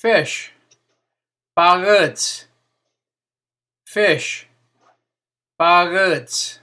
fish, baguettes, fish, baguettes.